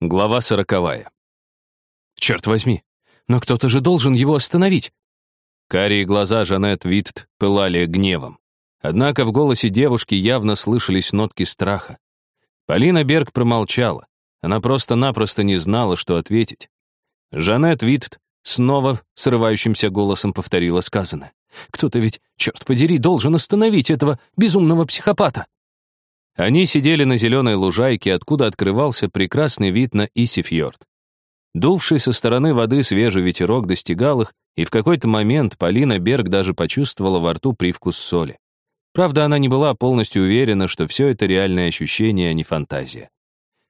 Глава сороковая. Черт возьми, но кто-то же должен его остановить. Карие глаза Жанет Витт пылали гневом. Однако в голосе девушки явно слышались нотки страха. Полина Берг промолчала. Она просто-напросто не знала, что ответить. Жанет Витт снова срывающимся голосом повторила сказанное. «Кто-то ведь, черт подери, должен остановить этого безумного психопата!» Они сидели на зеленой лужайке, откуда открывался прекрасный вид на Исифьорд. Дувший со стороны воды свежий ветерок достигал их, и в какой-то момент Полина Берг даже почувствовала во рту привкус соли. Правда, она не была полностью уверена, что все это реальное ощущение, а не фантазия.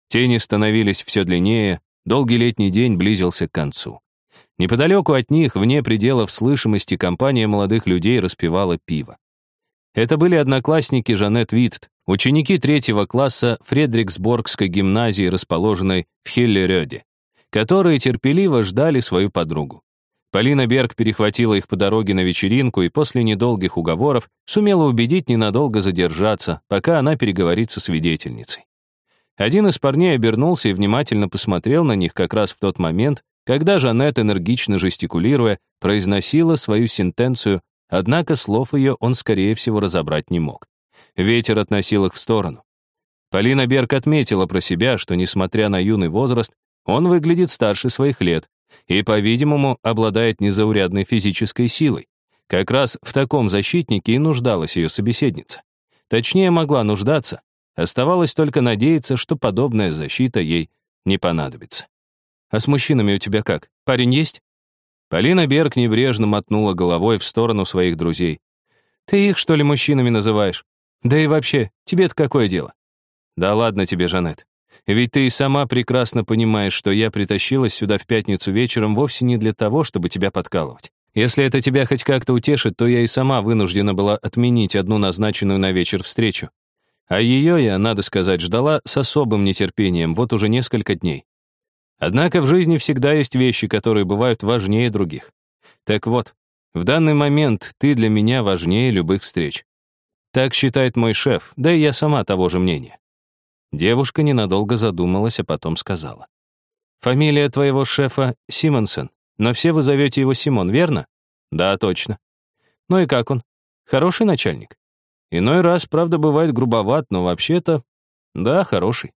Тени становились все длиннее, долгий летний день близился к концу. Неподалеку от них, вне пределов слышимости, компания молодых людей распивала пиво. Это были одноклассники Жанет Витт, Ученики третьего класса Фредриксборгской гимназии, расположенной в Хиллерёде, которые терпеливо ждали свою подругу. Полина Берг перехватила их по дороге на вечеринку и после недолгих уговоров сумела убедить ненадолго задержаться, пока она переговорит со свидетельницей. Один из парней обернулся и внимательно посмотрел на них как раз в тот момент, когда Жанет, энергично жестикулируя, произносила свою сентенцию, однако слов ее он, скорее всего, разобрать не мог. Ветер относил их в сторону. Полина Берг отметила про себя, что, несмотря на юный возраст, он выглядит старше своих лет и, по-видимому, обладает незаурядной физической силой. Как раз в таком защитнике и нуждалась ее собеседница. Точнее, могла нуждаться. Оставалось только надеяться, что подобная защита ей не понадобится. «А с мужчинами у тебя как? Парень есть?» Полина Берг небрежно мотнула головой в сторону своих друзей. «Ты их, что ли, мужчинами называешь? Да и вообще, тебе-то какое дело? Да ладно тебе, Жанет. Ведь ты и сама прекрасно понимаешь, что я притащилась сюда в пятницу вечером вовсе не для того, чтобы тебя подкалывать. Если это тебя хоть как-то утешит, то я и сама вынуждена была отменить одну назначенную на вечер встречу. А ее я, надо сказать, ждала с особым нетерпением вот уже несколько дней. Однако в жизни всегда есть вещи, которые бывают важнее других. Так вот, в данный момент ты для меня важнее любых встреч. Так считает мой шеф, да и я сама того же мнения. Девушка ненадолго задумалась, а потом сказала. «Фамилия твоего шефа Симонсон, но все вы зовете его Симон, верно?» «Да, точно». «Ну и как он? Хороший начальник?» «Иной раз, правда, бывает грубоват, но вообще-то...» «Да, хороший».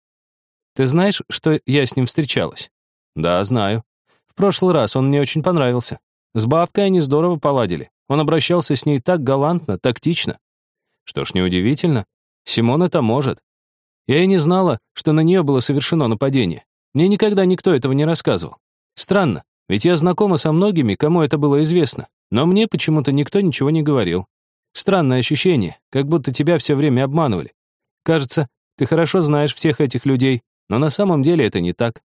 «Ты знаешь, что я с ним встречалась?» «Да, знаю. В прошлый раз он мне очень понравился. С бабкой они здорово поладили. Он обращался с ней так галантно, тактично. Что ж, неудивительно. Симон это может. Я и не знала, что на нее было совершено нападение. Мне никогда никто этого не рассказывал. Странно, ведь я знакома со многими, кому это было известно, но мне почему-то никто ничего не говорил. Странное ощущение, как будто тебя все время обманывали. Кажется, ты хорошо знаешь всех этих людей, но на самом деле это не так.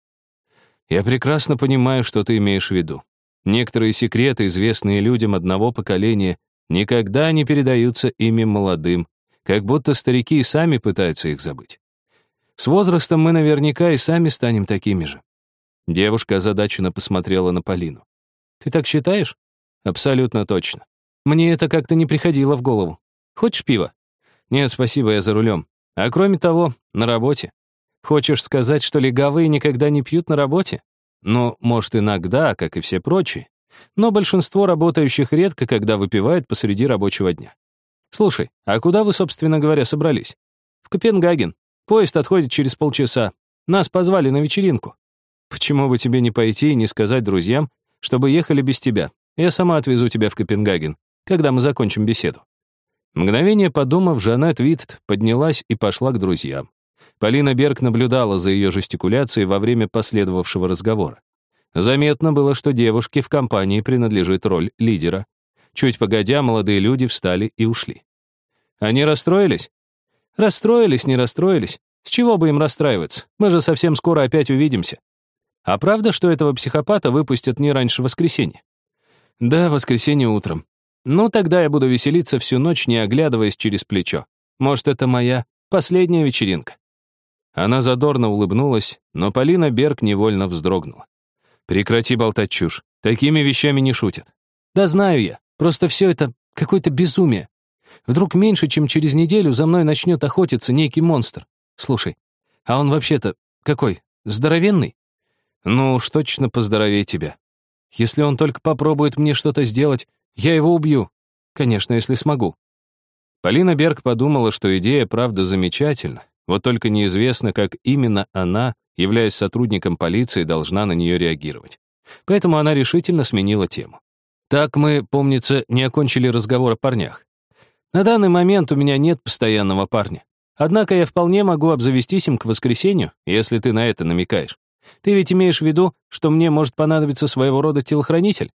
Я прекрасно понимаю, что ты имеешь в виду. Некоторые секреты, известные людям одного поколения, никогда не передаются ими молодым, как будто старики и сами пытаются их забыть. С возрастом мы наверняка и сами станем такими же. Девушка озадаченно посмотрела на Полину. «Ты так считаешь?» «Абсолютно точно. Мне это как-то не приходило в голову. Хочешь пива?» «Нет, спасибо, я за рулем. А кроме того, на работе. Хочешь сказать, что легавые никогда не пьют на работе? Ну, может, иногда, как и все прочие. Но большинство работающих редко когда выпивают посреди рабочего дня. Слушай, а куда вы, собственно говоря, собрались? В Копенгаген. Поезд отходит через полчаса. Нас позвали на вечеринку. Почему бы тебе не пойти и не сказать друзьям, чтобы ехали без тебя? Я сама отвезу тебя в Копенгаген, когда мы закончим беседу. Мгновение подумав, Жанет Витт поднялась и пошла к друзьям. Полина Берг наблюдала за ее жестикуляцией во время последовавшего разговора. Заметно было, что девушке в компании принадлежит роль лидера. Чуть погодя, молодые люди встали и ушли. Они расстроились? Расстроились, не расстроились. С чего бы им расстраиваться? Мы же совсем скоро опять увидимся. А правда, что этого психопата выпустят не раньше воскресенья? Да, воскресенье утром. Ну, тогда я буду веселиться всю ночь, не оглядываясь через плечо. Может, это моя последняя вечеринка. Она задорно улыбнулась, но Полина Берг невольно вздрогнула. Прекрати болтать чушь. Такими вещами не шутят. Да знаю я. Просто все это какое-то безумие. Вдруг меньше, чем через неделю за мной начнет охотиться некий монстр. Слушай, а он вообще-то какой? здоровенный? Ну уж точно поздоровее тебя. Если он только попробует мне что-то сделать, я его убью. Конечно, если смогу. Полина Берг подумала, что идея правда замечательна, вот только неизвестно, как именно она, являясь сотрудником полиции, должна на нее реагировать. Поэтому она решительно сменила тему. Так мы, помнится, не окончили разговор о парнях. На данный момент у меня нет постоянного парня. Однако я вполне могу обзавестись им к воскресенью, если ты на это намекаешь. Ты ведь имеешь в виду, что мне может понадобиться своего рода телохранитель?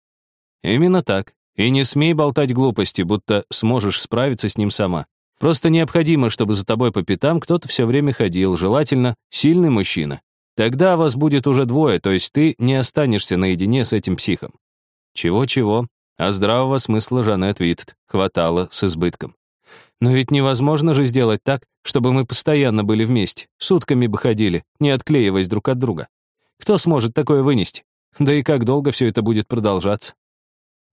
Именно так. И не смей болтать глупости, будто сможешь справиться с ним сама. Просто необходимо, чтобы за тобой по пятам кто-то все время ходил, желательно сильный мужчина. Тогда вас будет уже двое, то есть ты не останешься наедине с этим психом. Чего-чего, а здравого смысла Жанет Витт хватало с избытком. Но ведь невозможно же сделать так, чтобы мы постоянно были вместе, сутками бы ходили, не отклеиваясь друг от друга. Кто сможет такое вынести? Да и как долго все это будет продолжаться?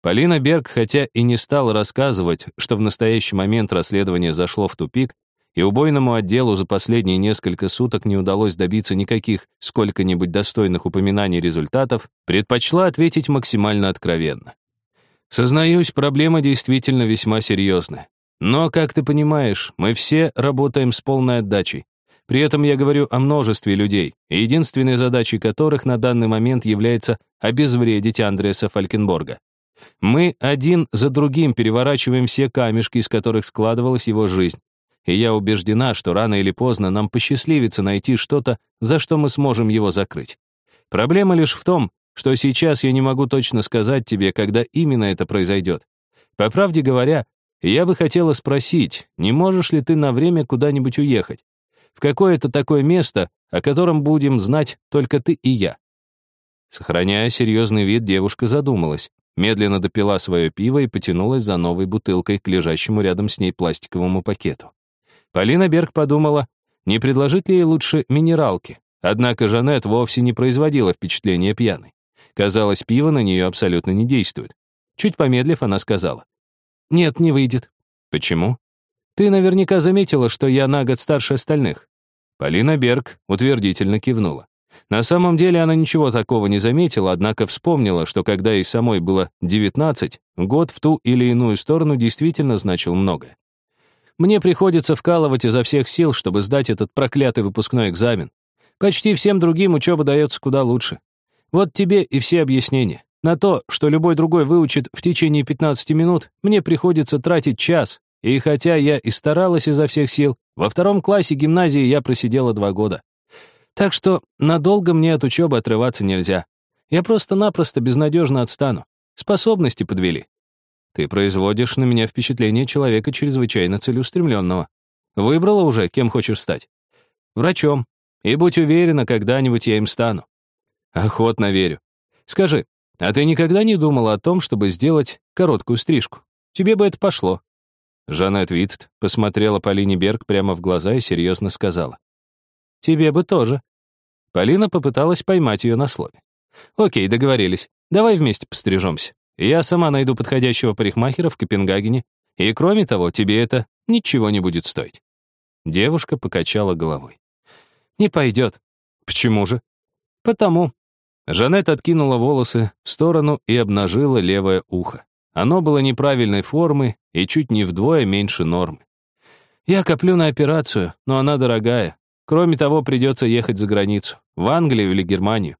Полина Берг, хотя и не стала рассказывать, что в настоящий момент расследование зашло в тупик, и убойному отделу за последние несколько суток не удалось добиться никаких сколько-нибудь достойных упоминаний результатов, предпочла ответить максимально откровенно. Сознаюсь, проблема действительно весьма серьезная. Но, как ты понимаешь, мы все работаем с полной отдачей. При этом я говорю о множестве людей, единственной задачей которых на данный момент является обезвредить Андреаса Фалькенборга. Мы один за другим переворачиваем все камешки, из которых складывалась его жизнь. И я убеждена, что рано или поздно нам посчастливится найти что-то, за что мы сможем его закрыть. Проблема лишь в том, что сейчас я не могу точно сказать тебе, когда именно это произойдет. По правде говоря, я бы хотела спросить, не можешь ли ты на время куда-нибудь уехать? В какое-то такое место, о котором будем знать только ты и я. Сохраняя серьезный вид, девушка задумалась, медленно допила свое пиво и потянулась за новой бутылкой к лежащему рядом с ней пластиковому пакету. Полина Берг подумала, не предложить ли ей лучше минералки. Однако Жанет вовсе не производила впечатления пьяной. Казалось, пиво на нее абсолютно не действует. Чуть помедлив, она сказала. «Нет, не выйдет». «Почему?» «Ты наверняка заметила, что я на год старше остальных». Полина Берг утвердительно кивнула. На самом деле она ничего такого не заметила, однако вспомнила, что когда ей самой было 19, год в ту или иную сторону действительно значил многое. Мне приходится вкалывать изо всех сил, чтобы сдать этот проклятый выпускной экзамен. Почти всем другим учеба дается куда лучше. Вот тебе и все объяснения. На то, что любой другой выучит в течение 15 минут, мне приходится тратить час. И хотя я и старалась изо всех сил, во втором классе гимназии я просидела два года. Так что надолго мне от учебы отрываться нельзя. Я просто-напросто безнадежно отстану. Способности подвели. Ты производишь на меня впечатление человека чрезвычайно целеустремленного. Выбрала уже, кем хочешь стать? Врачом. И будь уверена, когда-нибудь я им стану. Охотно верю. Скажи, а ты никогда не думала о том, чтобы сделать короткую стрижку? Тебе бы это пошло». Жанет Витт посмотрела Полине Берг прямо в глаза и серьезно сказала. «Тебе бы тоже». Полина попыталась поймать ее на слове. «Окей, договорились. Давай вместе пострижемся. Я сама найду подходящего парикмахера в Копенгагене, и кроме того, тебе это ничего не будет стоить». Девушка покачала головой. «Не пойдет». «Почему же?» «Потому, Жанет откинула волосы в сторону и обнажила левое ухо. Оно было неправильной формы и чуть не вдвое меньше нормы. «Я коплю на операцию, но она дорогая. Кроме того, придется ехать за границу, в Англию или Германию.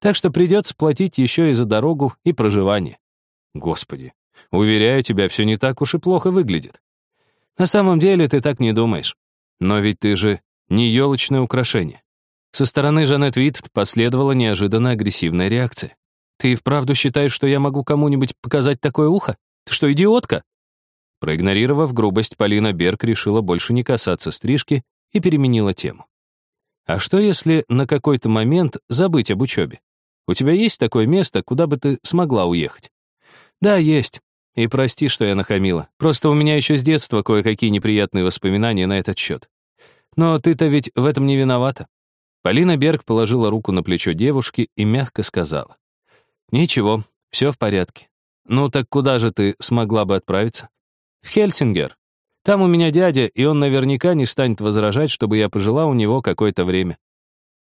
Так что придется платить еще и за дорогу и проживание». «Господи, уверяю тебя, все не так уж и плохо выглядит». «На самом деле ты так не думаешь. Но ведь ты же не елочное украшение. Со стороны Жанет Витт последовала неожиданно агрессивная реакция. «Ты вправду считаешь, что я могу кому-нибудь показать такое ухо? Ты что, идиотка?» Проигнорировав грубость, Полина Берг решила больше не касаться стрижки и переменила тему. «А что, если на какой-то момент забыть об учебе? У тебя есть такое место, куда бы ты смогла уехать?» «Да, есть. И прости, что я нахамила. Просто у меня еще с детства кое-какие неприятные воспоминания на этот счет. Но ты-то ведь в этом не виновата. Полина Берг положила руку на плечо девушки и мягко сказала. «Ничего, все в порядке. Ну так куда же ты смогла бы отправиться?» «В Хельсингер. Там у меня дядя, и он наверняка не станет возражать, чтобы я пожила у него какое-то время».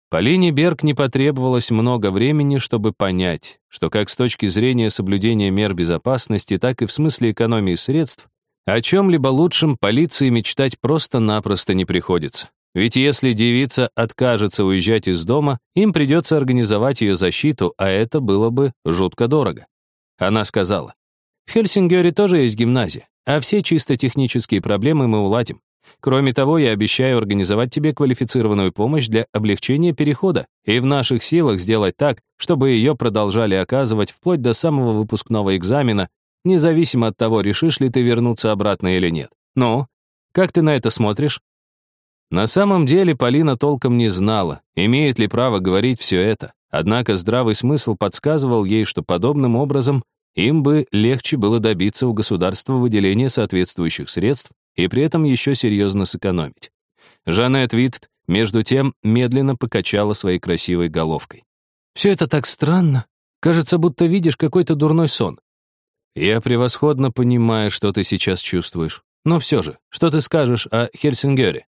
Полине Берг не потребовалось много времени, чтобы понять, что как с точки зрения соблюдения мер безопасности, так и в смысле экономии средств, о чем-либо лучшем полиции мечтать просто-напросто не приходится. Ведь если девица откажется уезжать из дома, им придется организовать ее защиту, а это было бы жутко дорого. Она сказала, «В Хельсингере тоже есть гимназия, а все чисто технические проблемы мы уладим. Кроме того, я обещаю организовать тебе квалифицированную помощь для облегчения перехода, и в наших силах сделать так, чтобы ее продолжали оказывать вплоть до самого выпускного экзамена, независимо от того, решишь ли ты вернуться обратно или нет. Ну, как ты на это смотришь? На самом деле Полина толком не знала, имеет ли право говорить все это. Однако здравый смысл подсказывал ей, что подобным образом им бы легче было добиться у государства выделения соответствующих средств и при этом еще серьезно сэкономить. Жанет Витт, между тем, медленно покачала своей красивой головкой. «Все это так странно. Кажется, будто видишь какой-то дурной сон. Я превосходно понимаю, что ты сейчас чувствуешь. Но все же, что ты скажешь о Хельсингере?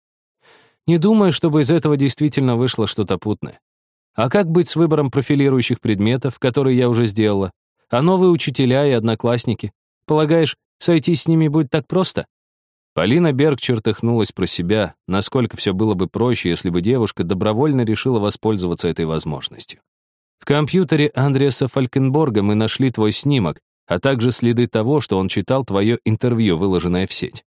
Не думаю, чтобы из этого действительно вышло что-то путное. А как быть с выбором профилирующих предметов, которые я уже сделала? А новые учителя и одноклассники? Полагаешь, сойтись с ними будет так просто? Полина Берг чертыхнулась про себя, насколько все было бы проще, если бы девушка добровольно решила воспользоваться этой возможностью. В компьютере Андреаса Фалькенборга мы нашли твой снимок, а также следы того, что он читал твое интервью, выложенное в сеть.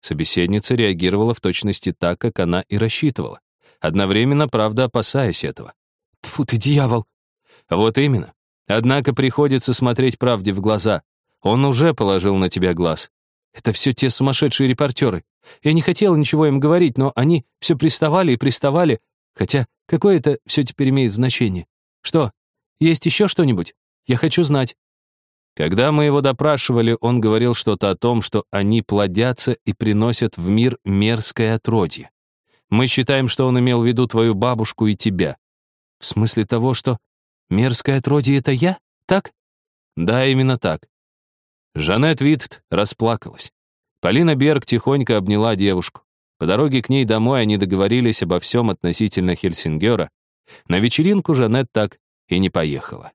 Собеседница реагировала в точности так, как она и рассчитывала. Одновременно, правда, опасаясь этого. Тфу ты, дьявол! Вот именно. Однако приходится смотреть правде в глаза. Он уже положил на тебя глаз. Это все те сумасшедшие репортеры. Я не хотела ничего им говорить, но они все приставали и приставали. Хотя какое это все теперь имеет значение? Что, есть еще что-нибудь? Я хочу знать. Когда мы его допрашивали, он говорил что-то о том, что они плодятся и приносят в мир мерзкое отродье. Мы считаем, что он имел в виду твою бабушку и тебя. В смысле того, что мерзкое отродье — это я? Так? Да, именно так. Жанет Витт расплакалась. Полина Берг тихонько обняла девушку. По дороге к ней домой они договорились обо всем относительно Хельсингера. На вечеринку Жанет так и не поехала.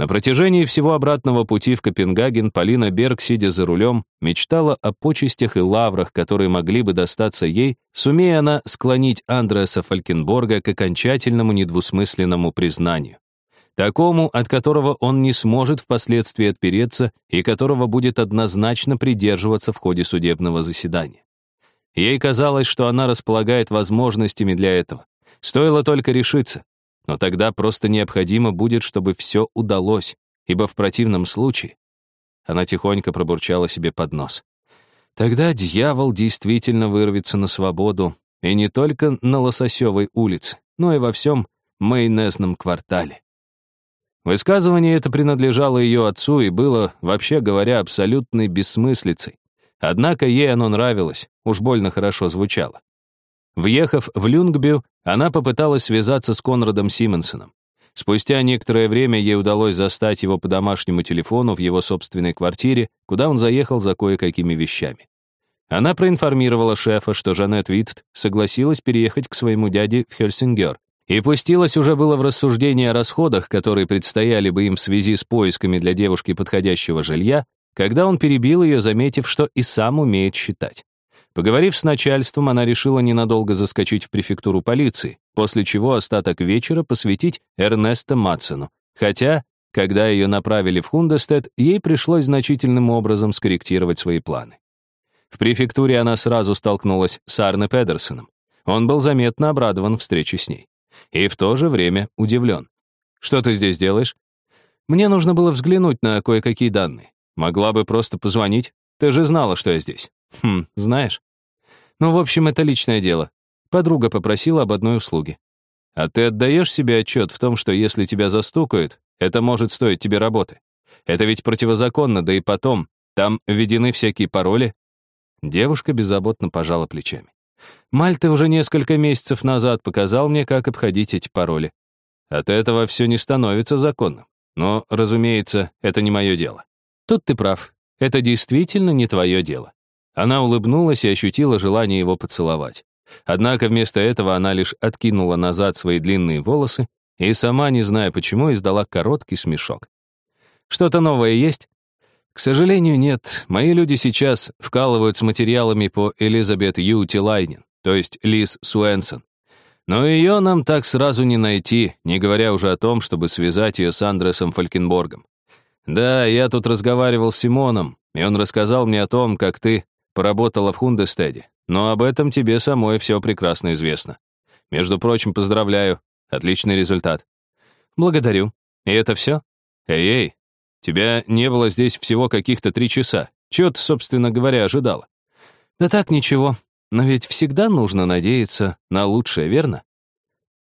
На протяжении всего обратного пути в Копенгаген Полина Берг, сидя за рулем, мечтала о почестях и лаврах, которые могли бы достаться ей, сумея она склонить Андреаса Фалькенборга к окончательному недвусмысленному признанию такому, от которого он не сможет впоследствии отпереться и которого будет однозначно придерживаться в ходе судебного заседания. Ей казалось, что она располагает возможностями для этого. Стоило только решиться. Но тогда просто необходимо будет, чтобы все удалось, ибо в противном случае... Она тихонько пробурчала себе под нос. Тогда дьявол действительно вырвется на свободу, и не только на Лососевой улице, но и во всем майонезном квартале. Высказывание это принадлежало ее отцу и было, вообще говоря, абсолютной бессмыслицей. Однако ей оно нравилось, уж больно хорошо звучало. Въехав в Люнгбю, она попыталась связаться с Конрадом Симонсоном. Спустя некоторое время ей удалось застать его по домашнему телефону в его собственной квартире, куда он заехал за кое-какими вещами. Она проинформировала шефа, что Жанет Витт согласилась переехать к своему дяде в Хельсингер, и пустилась уже было в рассуждение о расходах, которые предстояли бы им в связи с поисками для девушки подходящего жилья, когда он перебил ее, заметив, что и сам умеет считать. Поговорив с начальством, она решила ненадолго заскочить в префектуру полиции, после чего остаток вечера посвятить Эрнеста Матсону, хотя, когда ее направили в Хундестед, ей пришлось значительным образом скорректировать свои планы. В префектуре она сразу столкнулась с Арне Педерсоном. Он был заметно обрадован встрече с ней и в то же время удивлен. «Что ты здесь делаешь?» «Мне нужно было взглянуть на кое-какие данные. Могла бы просто позвонить. Ты же знала, что я здесь». «Хм, знаешь?» «Ну, в общем, это личное дело. Подруга попросила об одной услуге. А ты отдаешь себе отчет в том, что если тебя застукают, это может стоить тебе работы? Это ведь противозаконно, да и потом, там введены всякие пароли». Девушка беззаботно пожала плечами. Мальта уже несколько месяцев назад показал мне, как обходить эти пароли. От этого все не становится законным. Но, разумеется, это не мое дело. Тут ты прав. Это действительно не твое дело. Она улыбнулась и ощутила желание его поцеловать. Однако вместо этого она лишь откинула назад свои длинные волосы и сама, не зная почему, издала короткий смешок. «Что-то новое есть?» «К сожалению, нет. Мои люди сейчас вкалывают с материалами по Элизабет Ю. Тилайнин, то есть Лиз Суэнсон. Но ее нам так сразу не найти, не говоря уже о том, чтобы связать ее с Андресом Фалькенборгом. Да, я тут разговаривал с Симоном, и он рассказал мне о том, как ты поработала в Хундестеде. Но об этом тебе самой все прекрасно известно. Между прочим, поздравляю. Отличный результат. Благодарю. И это все? Эй-эй, тебя не было здесь всего каких-то три часа. Чего ты, собственно говоря, ожидала? Да так, ничего. Но ведь всегда нужно надеяться на лучшее, верно?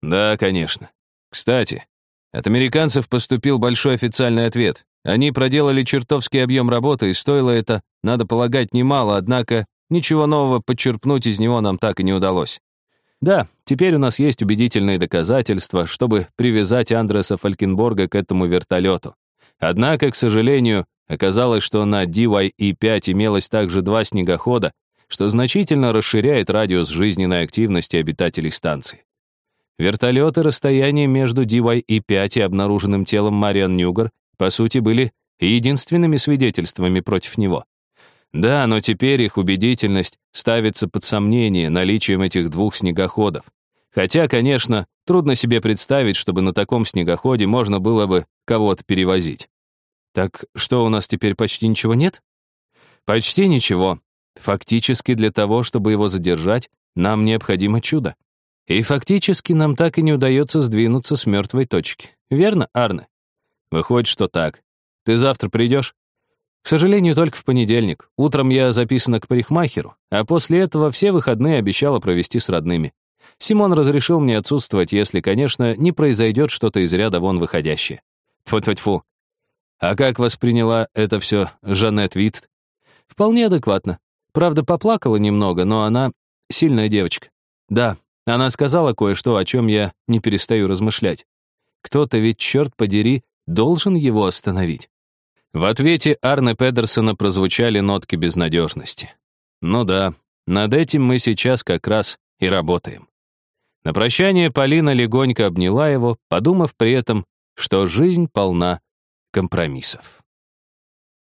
Да, конечно. Кстати, от американцев поступил большой официальный ответ. Они проделали чертовский объем работы, и стоило это, надо полагать, немало, однако ничего нового подчерпнуть из него нам так и не удалось. Да, теперь у нас есть убедительные доказательства, чтобы привязать Андреса Фалькенборга к этому вертолету. Однако, к сожалению, оказалось, что на DYE-5 имелось также два снегохода, что значительно расширяет радиус жизненной активности обитателей станции. Вертолеты расстояние между DY-5 и обнаруженным телом Мариан Ньюгар, по сути, были единственными свидетельствами против него. Да, но теперь их убедительность ставится под сомнение наличием этих двух снегоходов. Хотя, конечно, трудно себе представить, чтобы на таком снегоходе можно было бы кого-то перевозить. Так что у нас теперь почти ничего нет? Почти ничего. Фактически для того, чтобы его задержать, нам необходимо чудо. И фактически нам так и не удается сдвинуться с мертвой точки. Верно, Арне? Выходит, что так. Ты завтра придешь? К сожалению, только в понедельник. Утром я записана к парикмахеру, а после этого все выходные обещала провести с родными. Симон разрешил мне отсутствовать, если, конечно, не произойдет что-то из ряда вон выходящее. Тьфу-тьфу-тьфу. А как восприняла это все Жанет Витт? Вполне адекватно. Правда, поплакала немного, но она сильная девочка. Да, она сказала кое-что, о чем я не перестаю размышлять. Кто-то ведь, черт подери, должен его остановить. В ответе Арне Педерсона прозвучали нотки безнадежности. Ну да, над этим мы сейчас как раз и работаем. На прощание Полина легонько обняла его, подумав при этом, что жизнь полна компромиссов.